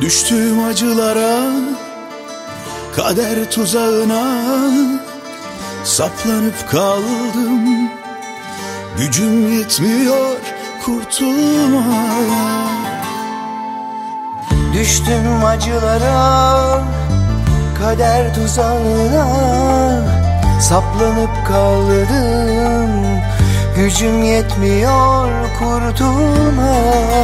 Düştüğüm acılara Kader tuzağına. Saplanıp kaldım Gücüm yetmiyor kurtulmaya. Düştüm acılara Kader tuzağına. Saplanıp kaldım Gücüm yetmiyor kurtulmaya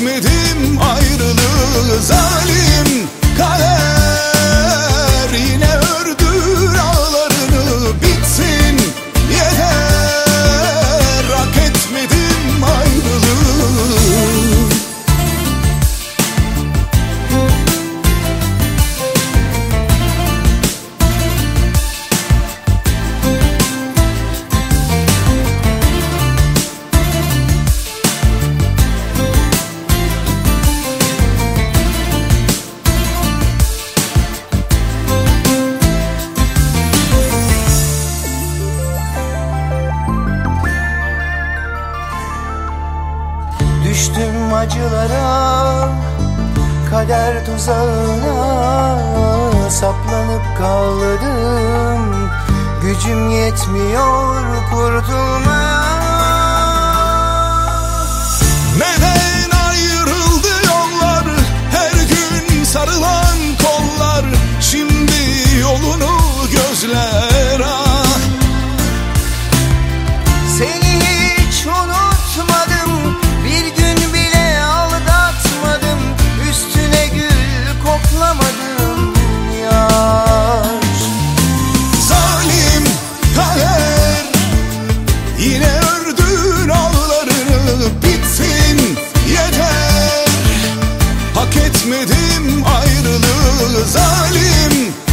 Hak etmedim ayrılığı Zalim Düştüm acılara Kader tuzağına Saplanıp kaldım. Gücüm yetmiyor kurtulmaya Görmedim ayrılığı zalim.